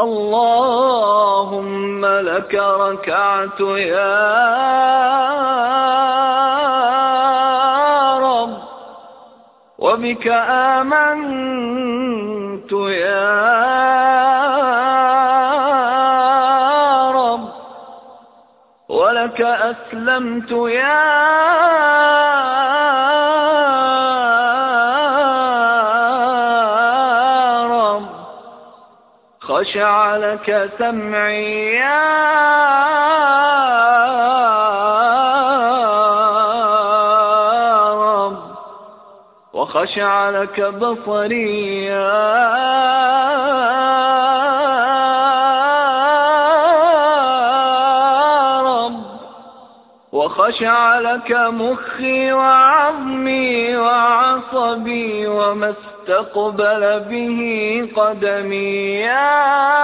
اللهم لك ركعت يا رب. وبك آمنت يا رب. ولك أسلمت يا خشع لك سمعي يا رب. وخشع لك بصري يا رب. وخشع لك مخي وعظمي وعصبي وما استقبل به قدمي. يا